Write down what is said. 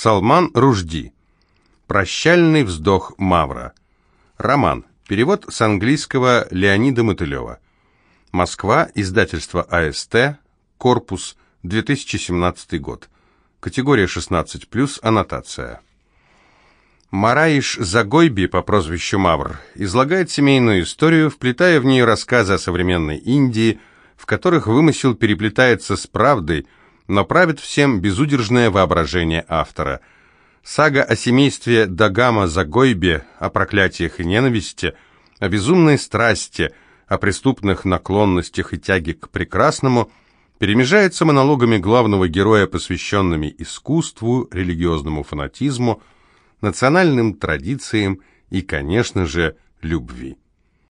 Салман Ружди. Прощальный вздох Мавра. Роман. Перевод с английского Леонида Мотылева. Москва. Издательство АСТ. Корпус. 2017 год. Категория 16+, аннотация. Мараиш Загойби по прозвищу Мавр излагает семейную историю, вплетая в нее рассказы о современной Индии, в которых вымысел переплетается с правдой, но правит всем безудержное воображение автора. Сага о семействе Дагама Загойби, о проклятиях и ненависти, о безумной страсти, о преступных наклонностях и тяге к прекрасному перемежается монологами главного героя, посвященными искусству, религиозному фанатизму, национальным традициям и, конечно же, любви.